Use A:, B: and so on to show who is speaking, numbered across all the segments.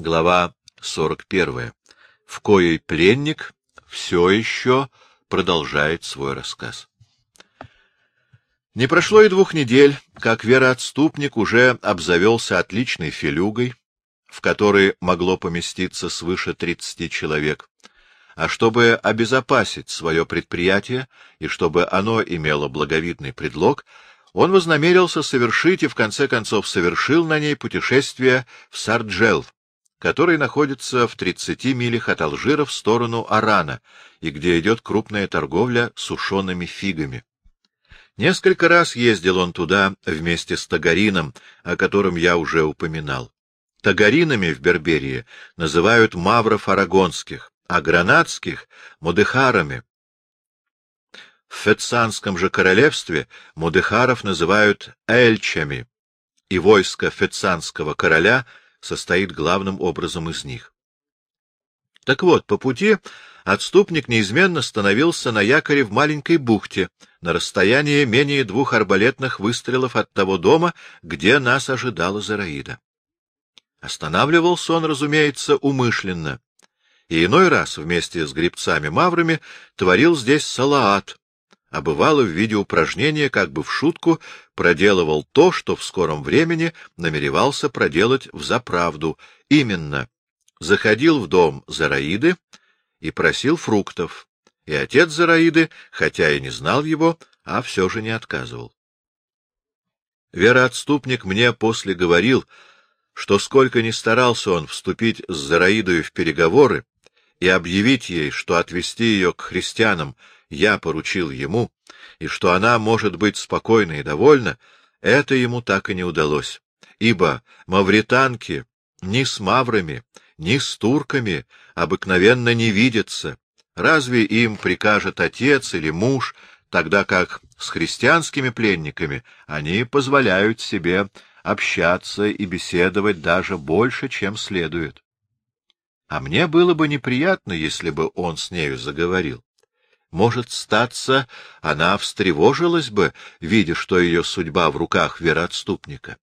A: Глава 41, в коей пленник все еще продолжает свой рассказ. Не прошло и двух недель, как вероотступник уже обзавелся отличной филюгой, в которой могло поместиться свыше тридцати человек, а чтобы обезопасить свое предприятие и чтобы оно имело благовидный предлог, он вознамерился совершить и в конце концов совершил на ней путешествие в Сарджел, который находится в 30 милях от Алжира в сторону Арана, и где идет крупная торговля сушеными фигами. Несколько раз ездил он туда вместе с Тагарином, о котором я уже упоминал. Тагаринами в Берберии называют мавров арагонских, а гранадских — мудехарами. В Фетсанском же королевстве мудехаров называют эльчами, и войско фетсанского короля — состоит главным образом из них. Так вот, по пути отступник неизменно становился на якоре в маленькой бухте, на расстоянии менее двух арбалетных выстрелов от того дома, где нас ожидала Зараида. Останавливался он, разумеется, умышленно, и иной раз вместе с грибцами-маврами творил здесь салаат, а бывало в виде упражнения, как бы в шутку, проделывал то, что в скором времени намеревался проделать в заправду. Именно, заходил в дом Зараиды и просил фруктов, и отец Зараиды, хотя и не знал его, а все же не отказывал. Вероотступник мне после говорил, что сколько ни старался он вступить с Зараидой в переговоры и объявить ей, что отвести ее к христианам я поручил ему, и что она может быть спокойна и довольна, это ему так и не удалось, ибо мавританки ни с маврами, ни с турками обыкновенно не видятся, разве им прикажет отец или муж, тогда как с христианскими пленниками они позволяют себе общаться и беседовать даже больше, чем следует. А мне было бы неприятно, если бы он с нею заговорил. Может, статься, она встревожилась бы, видя, что ее судьба в руках вероотступника.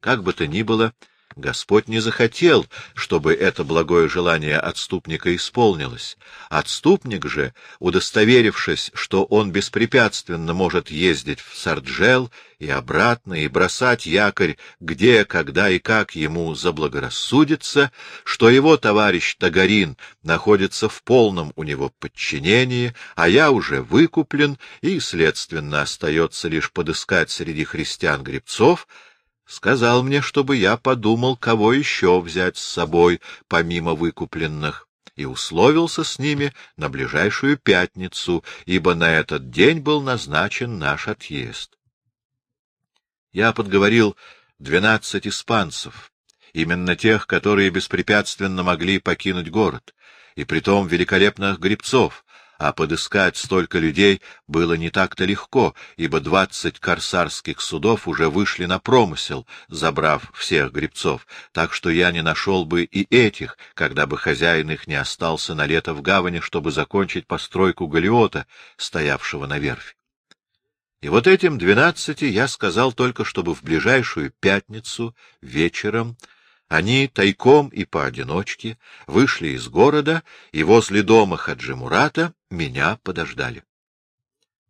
A: Как бы то ни было, Господь не захотел, чтобы это благое желание отступника исполнилось. Отступник же, удостоверившись, что он беспрепятственно может ездить в Сарджел и обратно, и бросать якорь где, когда и как ему заблагорассудится, что его товарищ Тагарин находится в полном у него подчинении, а я уже выкуплен, и, следственно, остается лишь подыскать среди христиан гребцов, сказал мне, чтобы я подумал, кого еще взять с собой, помимо выкупленных, и условился с ними на ближайшую пятницу, ибо на этот день был назначен наш отъезд. Я подговорил двенадцать испанцев, именно тех, которые беспрепятственно могли покинуть город, и притом великолепных гребцов, а подыскать столько людей было не так-то легко, ибо двадцать корсарских судов уже вышли на промысел, забрав всех гребцов, так что я не нашел бы и этих, когда бы хозяин их не остался на лето в гавани, чтобы закончить постройку галиота, стоявшего на верфи. И вот этим двенадцати я сказал только, чтобы в ближайшую пятницу вечером они тайком и поодиночке вышли из города и возле дома Хаджимурата меня подождали.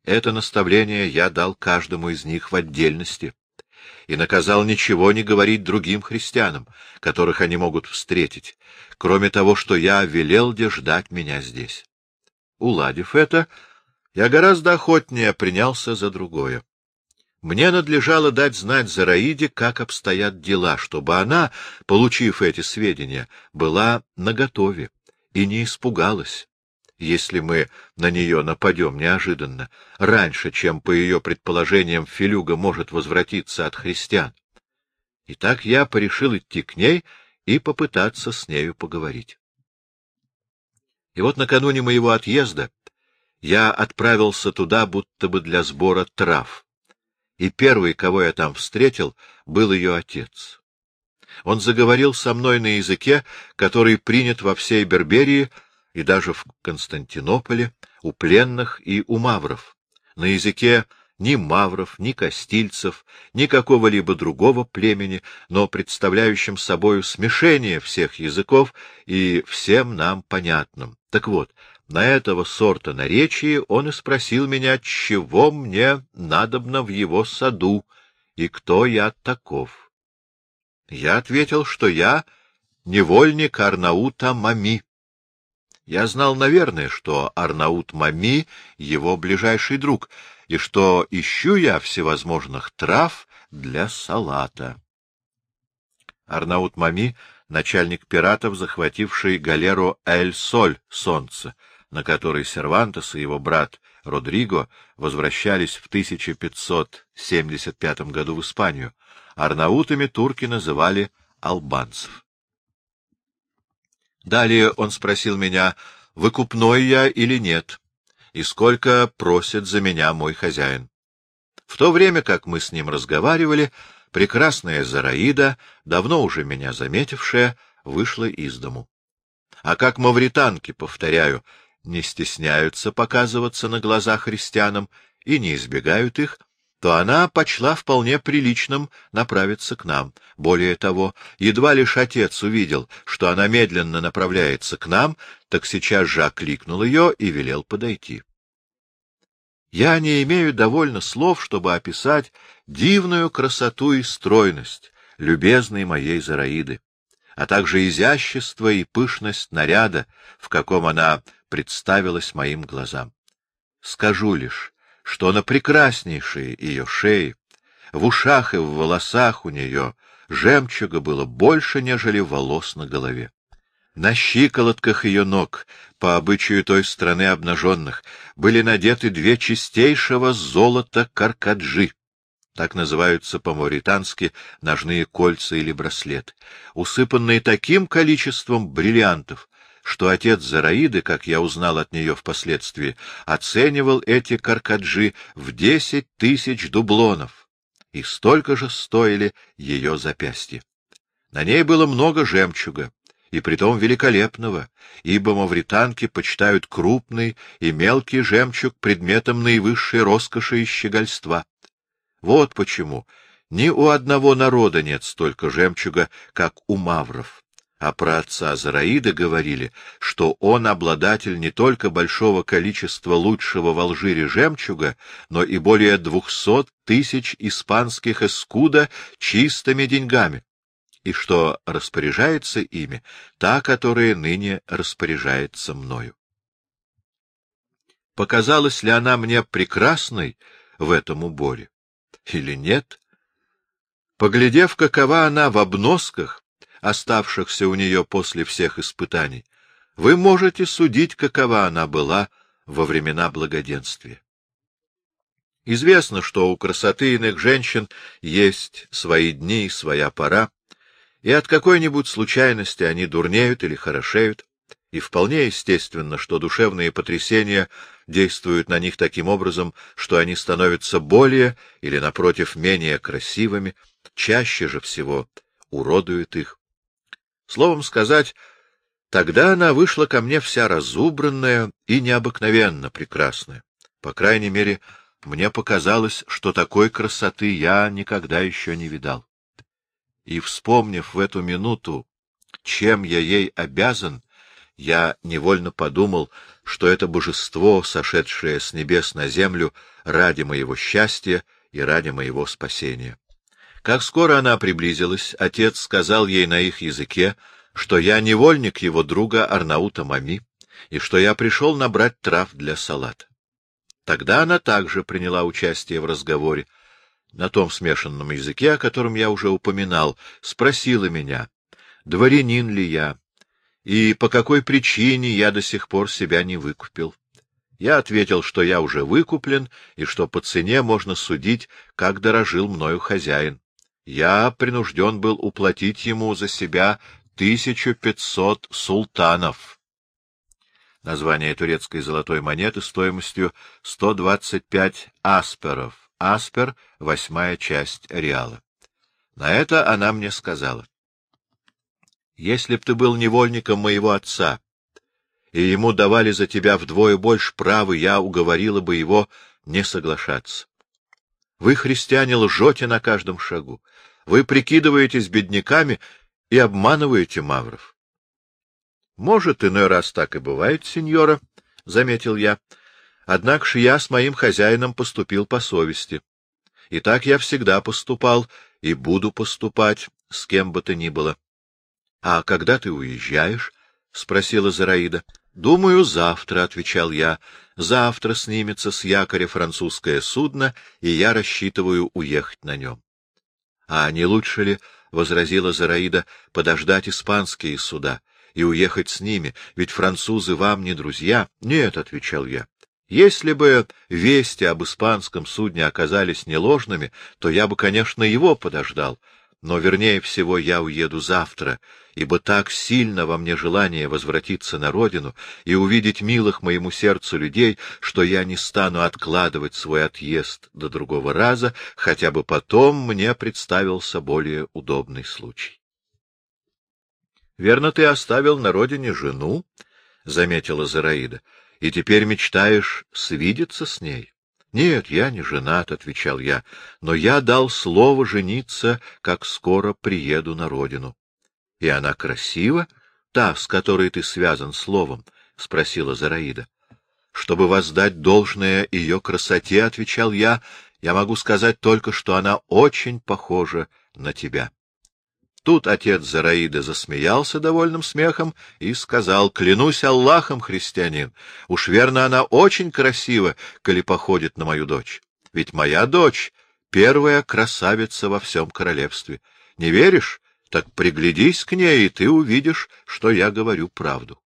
A: Это наставление я дал каждому из них в отдельности и наказал ничего не говорить другим христианам, которых они могут встретить, кроме того, что я велел де ждать меня здесь. Уладив это, я гораздо охотнее принялся за другое. Мне надлежало дать знать Зараиде, как обстоят дела, чтобы она, получив эти сведения, была наготове и не испугалась, если мы на нее нападем неожиданно, раньше, чем, по ее предположениям, Филюга может возвратиться от христиан. И так я порешил идти к ней и попытаться с нею поговорить. И вот накануне моего отъезда я отправился туда будто бы для сбора трав и первый, кого я там встретил, был ее отец. Он заговорил со мной на языке, который принят во всей Берберии и даже в Константинополе, у пленных и у мавров, на языке ни мавров, ни костильцев, ни какого-либо другого племени, но представляющим собою смешение всех языков и всем нам понятным. Так вот, на этого сорта наречии он и спросил меня, чего мне надобно в его саду и кто я таков. Я ответил, что я невольник Арнаута Мами. Я знал, наверное, что Арнаут Мами — его ближайший друг, и что ищу я всевозможных трав для салата. Арнаут Мами — начальник пиратов, захвативший галеру Эль-Соль, Солнце, на которой Сервантес и его брат Родриго возвращались в 1575 году в Испанию. Арнаутами турки называли албанцев. Далее он спросил меня, выкупной я или нет, и сколько просит за меня мой хозяин. В то время, как мы с ним разговаривали, прекрасная Зараида, давно уже меня заметившая, вышла из дому. А как мавританки, повторяю, не стесняются показываться на глаза христианам и не избегают их, то она почла вполне приличным направиться к нам. Более того, едва лишь отец увидел, что она медленно направляется к нам, так сейчас же окликнул ее и велел подойти. Я не имею довольно слов, чтобы описать дивную красоту и стройность любезной моей Зараиды, а также изящество и пышность наряда, в каком она представилась моим глазам. Скажу лишь, что на прекраснейшей ее шее, в ушах и в волосах у нее жемчуга было больше, нежели волос на голове. На щиколотках ее ног, по обычаю той страны обнаженных, были надеты две чистейшего золота каркаджи. Так называются по-мавритански ножные кольца или браслет, усыпанные таким количеством бриллиантов, что отец Зараиды, как я узнал от нее впоследствии, оценивал эти каркаджи в десять тысяч дублонов, и столько же стоили ее запястья. На ней было много жемчуга, и притом великолепного, ибо мавританки почитают крупный и мелкий жемчуг предметом наивысшей роскоши и щегольства. Вот почему ни у одного народа нет столько жемчуга, как у мавров а про отца Зараида говорили, что он обладатель не только большого количества лучшего в Алжире жемчуга, но и более двухсот тысяч испанских эскуда чистыми деньгами, и что распоряжается ими та, которая ныне распоряжается мною. Показалась ли она мне прекрасной в этом уборе или нет? Поглядев, какова она в обносках, оставшихся у нее после всех испытаний, вы можете судить, какова она была во времена благоденствия. Известно, что у красоты иных женщин есть свои дни и своя пора, и от какой-нибудь случайности они дурнеют или хорошеют, и вполне естественно, что душевные потрясения действуют на них таким образом, что они становятся более или, напротив, менее красивыми, чаще же всего уродуют их. Словом сказать, тогда она вышла ко мне вся разубранная и необыкновенно прекрасная. По крайней мере, мне показалось, что такой красоты я никогда еще не видал. И, вспомнив в эту минуту, чем я ей обязан, я невольно подумал, что это божество, сошедшее с небес на землю ради моего счастья и ради моего спасения. Как скоро она приблизилась, отец сказал ей на их языке, что я невольник его друга Арнаута Мами, и что я пришел набрать трав для салата. Тогда она также приняла участие в разговоре. На том смешанном языке, о котором я уже упоминал, спросила меня, дворянин ли я, и по какой причине я до сих пор себя не выкупил. Я ответил, что я уже выкуплен, и что по цене можно судить, как дорожил мною хозяин я принужден был уплатить ему за себя тысячу пятьсот султанов. Название турецкой золотой монеты стоимостью сто двадцать пять асперов. Аспер — восьмая часть реала. На это она мне сказала. Если б ты был невольником моего отца, и ему давали за тебя вдвое больше права, я уговорила бы его не соглашаться. Вы, христиане, лжете на каждом шагу. Вы прикидываетесь бедняками и обманываете мавров. — Может, иной раз так и бывает, сеньора, — заметил я. — Однако ж я с моим хозяином поступил по совести. И так я всегда поступал и буду поступать, с кем бы то ни было. — А когда ты уезжаешь? — спросила Зараида. — Думаю, завтра, — отвечал я. — Завтра снимется с якоря французское судно, и я рассчитываю уехать на нем. — А не лучше ли, — возразила Зараида, — подождать испанские суда и уехать с ними, ведь французы вам не друзья? — Нет, — отвечал я. — Если бы вести об испанском судне оказались не ложными, то я бы, конечно, его подождал, но вернее всего я уеду завтра, ибо так сильно во мне желание возвратиться на родину и увидеть милых моему сердцу людей, что я не стану откладывать свой отъезд до другого раза, хотя бы потом мне представился более удобный случай. — Верно, ты оставил на родине жену, — заметила Зараида, — и теперь мечтаешь свидеться с ней? — Нет, я не женат, — отвечал я, — но я дал слово жениться, как скоро приеду на родину. — И она красива, та, с которой ты связан словом? — спросила Зараида. — Чтобы воздать должное ее красоте, — отвечал я, — я могу сказать только, что она очень похожа на тебя. Тут отец Зараиды засмеялся довольным смехом и сказал, — Клянусь Аллахом, христианин, уж верно она очень красива, коли походит на мою дочь. Ведь моя дочь — первая красавица во всем королевстве. Не веришь? Так приглядись к ней, и ты увидишь, что я говорю правду.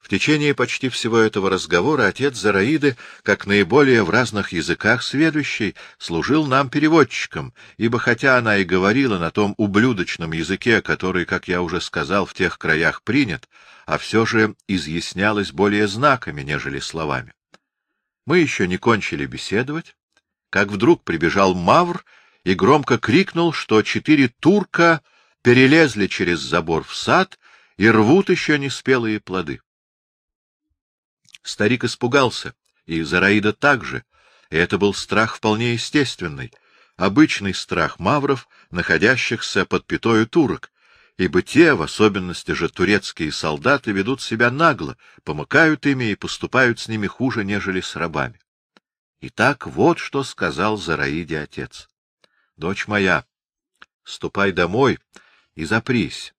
A: В течение почти всего этого разговора отец Зараиды, как наиболее в разных языках сведущий, служил нам переводчиком, ибо хотя она и говорила на том ублюдочном языке, который, как я уже сказал, в тех краях принят, а все же изъяснялась более знаками, нежели словами. Мы еще не кончили беседовать, как вдруг прибежал Мавр и громко крикнул, что четыре турка перелезли через забор в сад и рвут еще неспелые плоды. Старик испугался, и Зараида также, и это был страх вполне естественный, обычный страх мавров, находящихся под пятою турок, ибо те, в особенности же турецкие солдаты, ведут себя нагло, помыкают ими и поступают с ними хуже, нежели с рабами. Итак, вот что сказал Зараиде отец. — Дочь моя, ступай домой и запрись,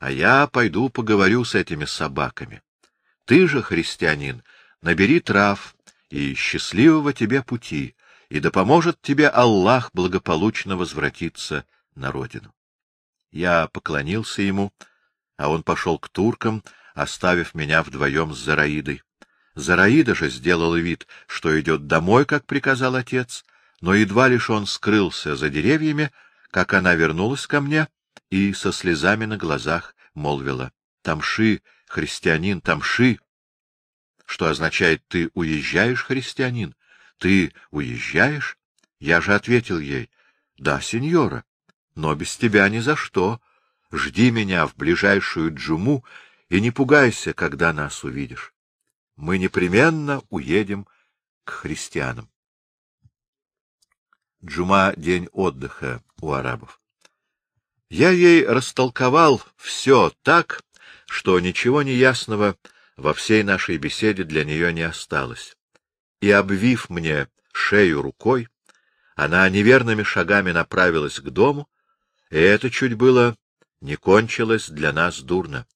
A: а я пойду поговорю с этими собаками. Ты же, христианин, набери трав и счастливого тебе пути, и да поможет тебе Аллах благополучно возвратиться на родину. Я поклонился ему, а он пошел к туркам, оставив меня вдвоем с Зараидой. Зараида же сделала вид, что идет домой, как приказал отец, но едва лишь он скрылся за деревьями, как она вернулась ко мне и со слезами на глазах молвила. — Тамши, христианин, тамши! что означает «ты уезжаешь, христианин? Ты уезжаешь?» Я же ответил ей «Да, сеньора, но без тебя ни за что. Жди меня в ближайшую джуму и не пугайся, когда нас увидишь. Мы непременно уедем к христианам». Джума — день отдыха у арабов. Я ей растолковал все так, что ничего не ясного во всей нашей беседе для нее не осталось. И, обвив мне шею рукой, она неверными шагами направилась к дому, и это чуть было не кончилось для нас дурно.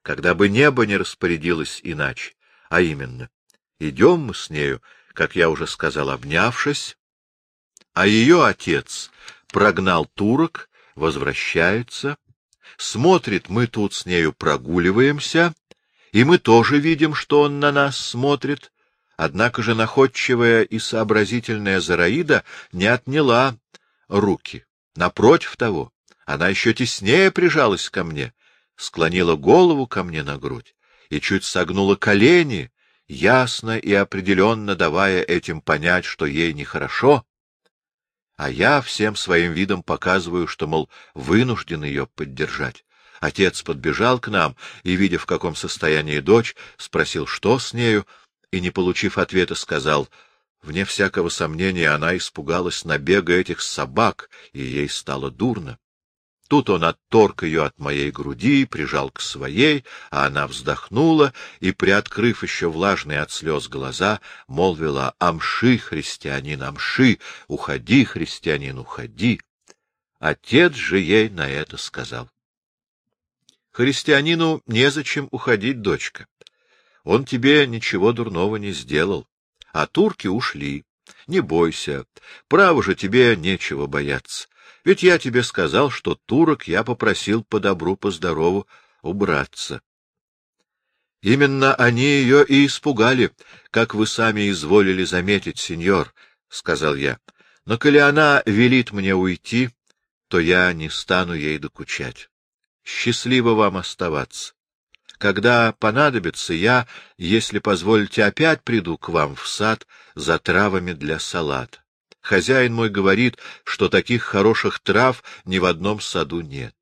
A: Когда бы небо не распорядилось иначе, а именно, идем мы с нею, как я уже сказал, обнявшись, а ее отец прогнал турок, возвращается, смотрит, мы тут с нею прогуливаемся, и мы тоже видим, что он на нас смотрит. Однако же находчивая и сообразительная Зараида не отняла руки. Напротив того, она еще теснее прижалась ко мне, склонила голову ко мне на грудь и чуть согнула колени, ясно и определенно давая этим понять, что ей нехорошо. А я всем своим видом показываю, что, мол, вынужден ее поддержать. Отец подбежал к нам и, видя, в каком состоянии дочь, спросил, что с нею, и, не получив ответа, сказал, — Вне всякого сомнения она испугалась набега этих собак, и ей стало дурно. Тут он отторг ее от моей груди, прижал к своей, а она вздохнула и, приоткрыв еще влажные от слез глаза, молвила «Амши, христианин, амши! Уходи, христианин, уходи!» Отец же ей на это сказал. «Христианину незачем уходить, дочка. Он тебе ничего дурного не сделал, а турки ушли. Не бойся, право же тебе нечего бояться. Ведь я тебе сказал, что турок я попросил по добру, по здорову убраться. Именно они ее и испугали, как вы сами изволили заметить, сеньор, — сказал я. Но коли она велит мне уйти, то я не стану ей докучать. Счастливо вам оставаться. Когда понадобится, я, если позволите, опять приду к вам в сад за травами для салата. Хозяин мой говорит, что таких хороших трав ни в одном саду нет.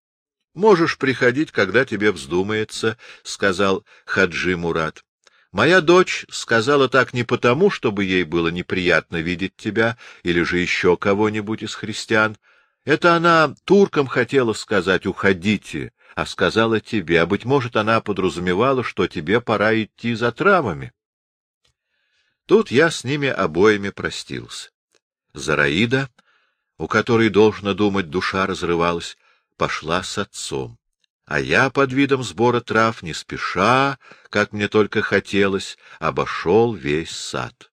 A: — Можешь приходить, когда тебе вздумается, — сказал Хаджи Мурат. — Моя дочь сказала так не потому, чтобы ей было неприятно видеть тебя или же еще кого-нибудь из христиан. Это она туркам хотела сказать «уходите», а сказала тебе, а, быть может, она подразумевала, что тебе пора идти за травами. Тут я с ними обоими простился. Зараида, у которой, должно думать, душа разрывалась, пошла с отцом. А я под видом сбора трав, не спеша, как мне только хотелось, обошел весь сад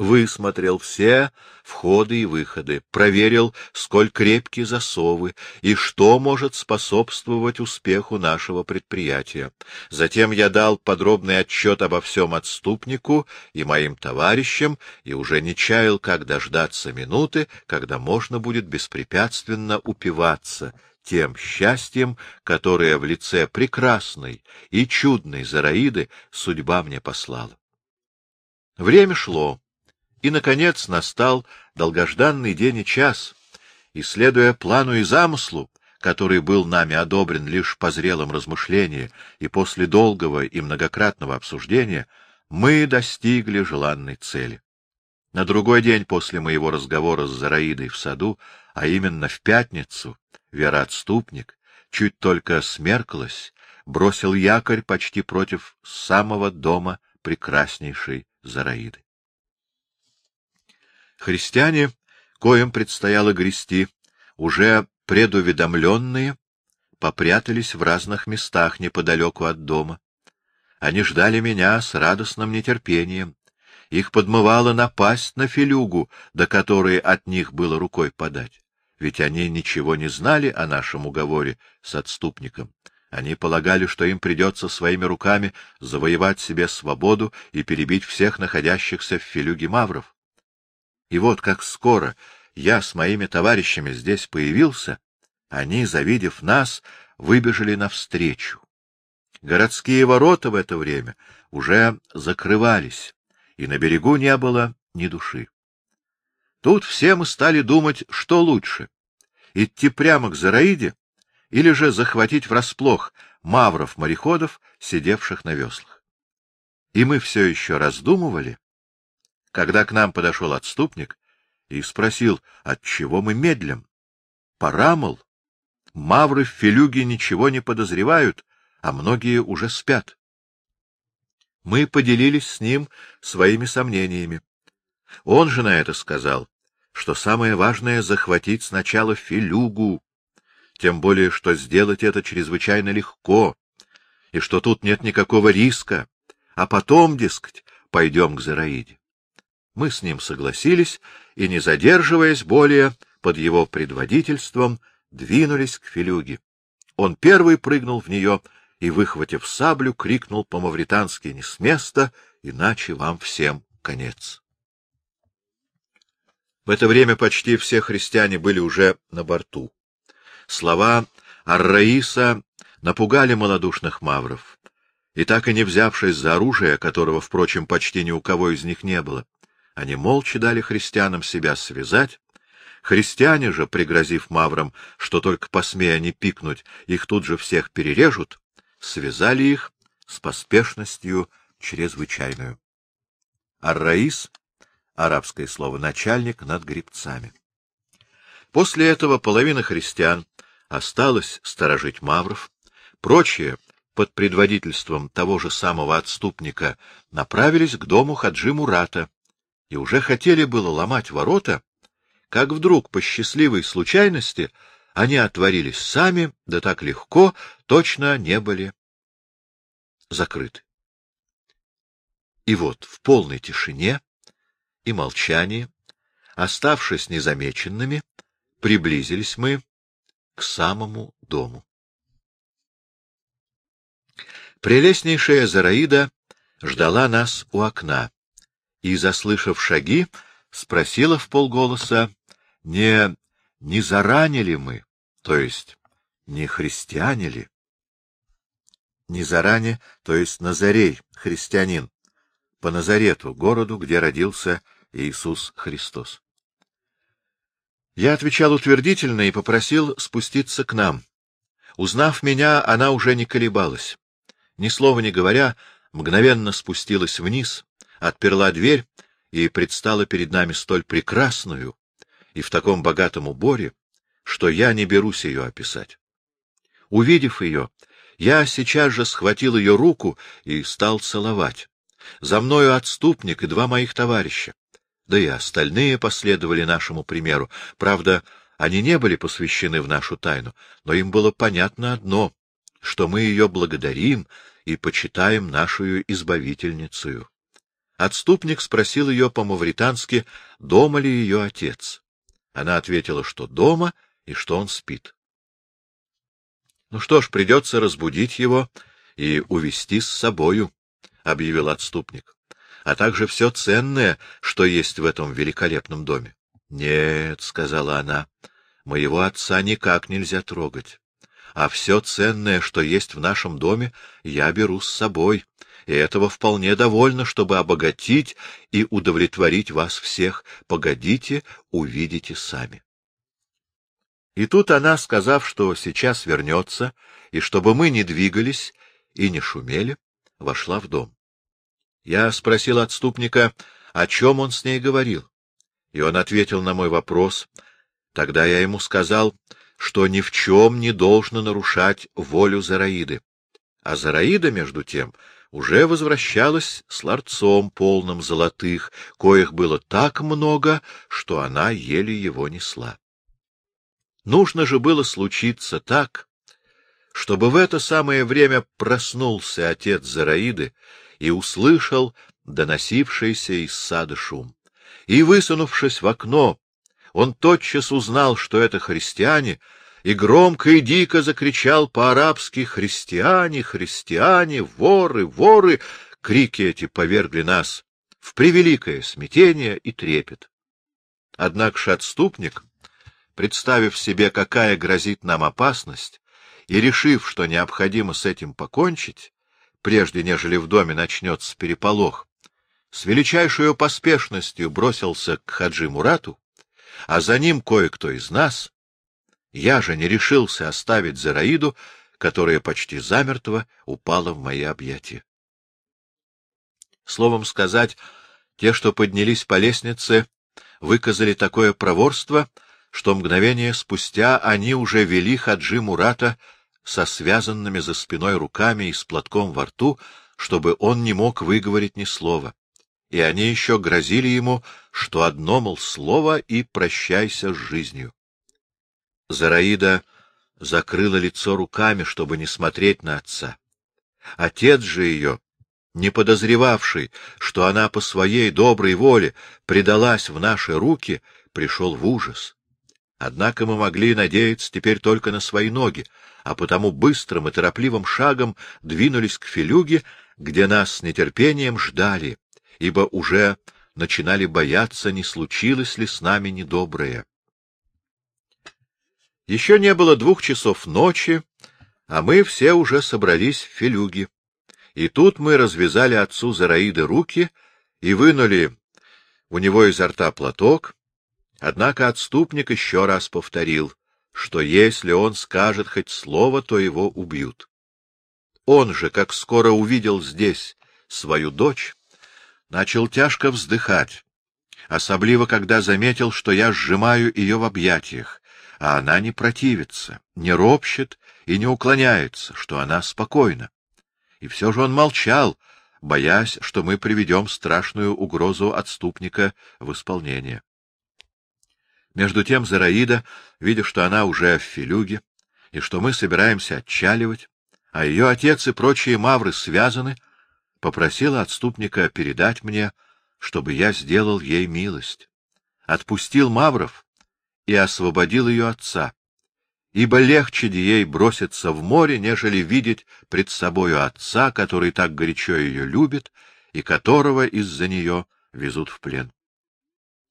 A: высмотрел все входы и выходы, проверил, сколь крепкие засовы и что может способствовать успеху нашего предприятия. Затем я дал подробный отчет обо всем отступнику и моим товарищам и уже не чаял, как дождаться минуты, когда можно будет беспрепятственно упиваться тем счастьем, которое в лице прекрасной и чудной Зараиды судьба мне послала. Время шло. И, наконец, настал долгожданный день и час, и, следуя плану и замыслу, который был нами одобрен лишь по зрелом размышлении и после долгого и многократного обсуждения, мы достигли желанной цели. На другой день после моего разговора с Зараидой в саду, а именно в пятницу, вероотступник, чуть только смеркалась, бросил якорь почти против самого дома прекраснейшей Зараиды. Христиане, коим предстояло грести, уже предуведомленные, попрятались в разных местах неподалеку от дома. Они ждали меня с радостным нетерпением. Их подмывало напасть на филюгу, до которой от них было рукой подать. Ведь они ничего не знали о нашем уговоре с отступником. Они полагали, что им придется своими руками завоевать себе свободу и перебить всех находящихся в филюге мавров. И вот как скоро я с моими товарищами здесь появился, они, завидев нас, выбежали навстречу. Городские ворота в это время уже закрывались, и на берегу не было ни души. Тут все мы стали думать, что лучше — идти прямо к Зараиде или же захватить врасплох мавров-мореходов, сидевших на веслах. И мы все еще раздумывали, когда к нам подошел отступник и спросил, отчего мы медлим. Пора, мол. Мавры в Филюге ничего не подозревают, а многие уже спят. Мы поделились с ним своими сомнениями. Он же на это сказал, что самое важное — захватить сначала Филюгу, тем более, что сделать это чрезвычайно легко, и что тут нет никакого риска, а потом, дескать, пойдем к Зараиде. Мы с ним согласились и, не задерживаясь более, под его предводительством двинулись к Филюге. Он первый прыгнул в нее и, выхватив саблю, крикнул по-мавритански «Не с места, иначе вам всем конец». В это время почти все христиане были уже на борту. Слова Ар-Раиса напугали малодушных мавров, и так и не взявшись за оружие, которого, впрочем, почти ни у кого из них не было, они молча дали христианам себя связать. Христиане же, пригрозив маврам, что только посмея они пикнуть, их тут же всех перережут, связали их с поспешностью чрезвычайную. Ар-Раис арабское слово «начальник» над гребцами. После этого половина христиан осталась сторожить мавров, прочие под предводительством того же самого отступника направились к дому Хаджи Мурата и уже хотели было ломать ворота, как вдруг по счастливой случайности они отворились сами, да так легко, точно не были закрыты. И вот в полной тишине и молчании, оставшись незамеченными, приблизились мы к самому дому. Прелестнейшая Зараида ждала нас у окна и, заслышав шаги, спросила в полголоса, не не заранили мы, то есть не христиане ли? Не заране, то есть Назарей, христианин, по Назарету, городу, где родился Иисус Христос. Я отвечал утвердительно и попросил спуститься к нам. Узнав меня, она уже не колебалась. Ни слова не говоря, мгновенно спустилась вниз, отперла дверь и предстала перед нами столь прекрасную и в таком богатом уборе, что я не берусь ее описать. Увидев ее, я сейчас же схватил ее руку и стал целовать. За мною отступник и два моих товарища. Да и остальные последовали нашему примеру. Правда, они не были посвящены в нашу тайну, но им было понятно одно, что мы ее благодарим и почитаем нашу избавительницею. Отступник спросил ее по-мавритански, дома ли ее отец. Она ответила, что дома и что он спит. — Ну что ж, придется разбудить его и увести с собою, — объявил отступник, — а также все ценное, что есть в этом великолепном доме. — Нет, — сказала она, — моего отца никак нельзя трогать, а все ценное, что есть в нашем доме, я беру с собой, и этого вполне довольно, чтобы обогатить и удовлетворить вас всех. Погодите, увидите сами. И тут она, сказав, что сейчас вернется, и чтобы мы не двигались и не шумели, вошла в дом. Я спросил отступника, о чем он с ней говорил, и он ответил на мой вопрос. Тогда я ему сказал, что ни в чем не должно нарушать волю Зараиды. А Зараида, между тем, уже возвращалась с ларцом, полным золотых, коих было так много, что она еле его несла. Нужно же было случиться так, чтобы в это самое время проснулся отец Зараиды и услышал доносившийся из сада шум. И, высунувшись в окно, он тотчас узнал, что это христиане, и громко и дико закричал по-арабски «Христиане! Христиане! Воры! Воры!» Крики эти повергли нас в превеликое смятение и трепет. Однако ж отступник, представив себе, какая грозит нам опасность, и решив, что необходимо с этим покончить, прежде нежели в доме начнется переполох, с величайшей поспешностью бросился к Хаджи Мурату, а за ним кое-кто из нас, я же не решился оставить Зараиду, которая почти замертво упала в мои объятия. Словом сказать, те, что поднялись по лестнице, выказали такое проворство, что мгновение спустя они уже вели Хаджи Мурата со связанными за спиной руками и с платком во рту, чтобы он не мог выговорить ни слова. И они еще грозили ему, что одно, мол, слово и прощайся с жизнью. Зараида закрыла лицо руками, чтобы не смотреть на отца. Отец же ее, не подозревавший, что она по своей доброй воле предалась в наши руки, пришел в ужас. Однако мы могли надеяться теперь только на свои ноги, а потому быстрым и торопливым шагом двинулись к Филюге, где нас с нетерпением ждали, ибо уже начинали бояться, не случилось ли с нами недоброе. Еще не было двух часов ночи, а мы все уже собрались в Филюге. И тут мы развязали отцу Зараиды руки и вынули у него изо рта платок, однако отступник еще раз повторил, что если он скажет хоть слово, то его убьют. Он же, как скоро увидел здесь свою дочь, начал тяжко вздыхать, особливо когда заметил, что я сжимаю ее в объятиях, а она не противится, не ропщет и не уклоняется, что она спокойна. И все же он молчал, боясь, что мы приведем страшную угрозу отступника в исполнение. Между тем Зараида, видя, что она уже в филюге, и что мы собираемся отчаливать, а ее отец и прочие мавры связаны, попросила отступника передать мне, чтобы я сделал ей милость. Отпустил мавров и освободил ее отца, ибо легче ей броситься в море, нежели видеть пред собою отца, который так горячо ее любит и которого из-за нее везут в плен.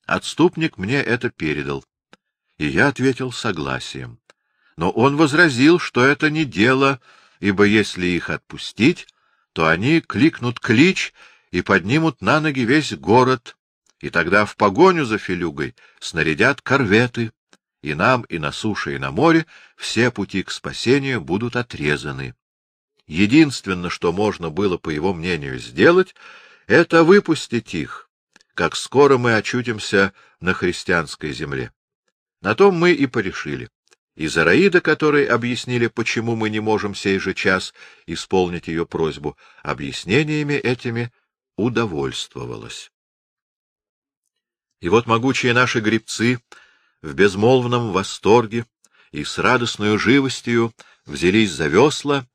A: Отступник мне это передал, и я ответил согласием. Но он возразил, что это не дело, ибо если их отпустить, то они кликнут клич и поднимут на ноги весь город, и тогда в погоню за Филюгой снарядят корветы, и нам и на суше, и на море все пути к спасению будут отрезаны. Единственное, что можно было, по его мнению, сделать, это выпустить их, как скоро мы очутимся на христианской земле. На том мы и порешили. И Зараида, которой объяснили, почему мы не можем сей же час исполнить ее просьбу, объяснениями этими удовольствовалась. И вот могучие наши гребцы в безмолвном восторге и с радостной живостью взялись за весла,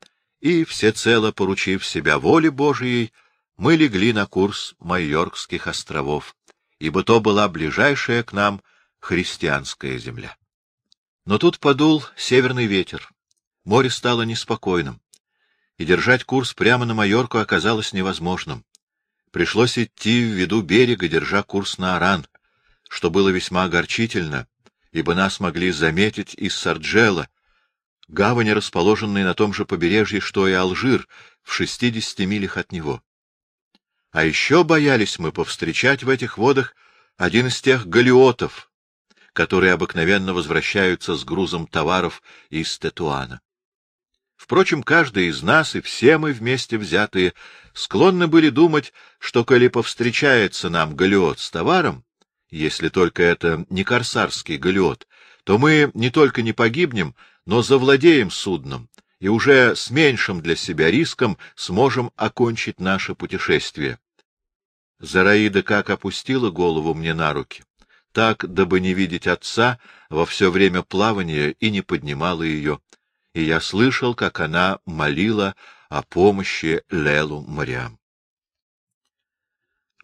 A: и, всецело поручив себя воле Божией, мы легли на курс Майоркских островов, ибо то была ближайшая к нам христианская земля. Но тут подул северный ветер, море стало неспокойным, и держать курс прямо на Майорку оказалось невозможным. Пришлось идти в виду берега, держа курс на Аран, что было весьма огорчительно, ибо нас могли заметить из Сарджела, гавани, расположенной на том же побережье, что и Алжир, в шестидесяти милях от него. А еще боялись мы повстречать в этих водах один из тех галиотов, которые обыкновенно возвращаются с грузом товаров из Тетуана. Впрочем, каждый из нас и все мы вместе взятые склонны были думать, что, коли повстречается нам галиот с товаром, если только это не корсарский галиот, то мы не только не погибнем, но завладеем судном и уже с меньшим для себя риском сможем окончить наше путешествие. Зараида как опустила голову мне на руки, так, дабы не видеть отца, во все время плавания и не поднимала ее, и я слышал, как она молила о помощи Лелу морям.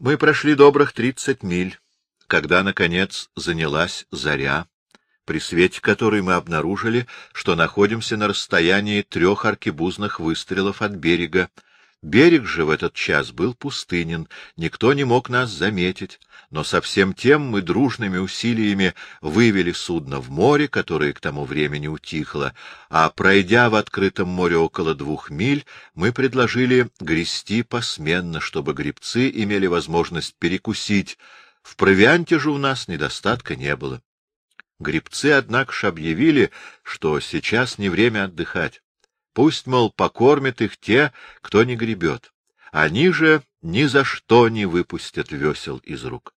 A: Мы прошли добрых тридцать миль когда, наконец, занялась заря, при свете которой мы обнаружили, что находимся на расстоянии трех аркебузных выстрелов от берега. Берег же в этот час был пустынен, никто не мог нас заметить, но со всем тем мы дружными усилиями вывели судно в море, которое к тому времени утихло, а, пройдя в открытом море около двух миль, мы предложили грести посменно, чтобы гребцы имели возможность перекусить, в провианте же у нас недостатка не было. Грибцы, однако ж, объявили, что сейчас не время отдыхать. Пусть, мол, покормят их те, кто не гребет. Они же ни за что не выпустят весел из рук.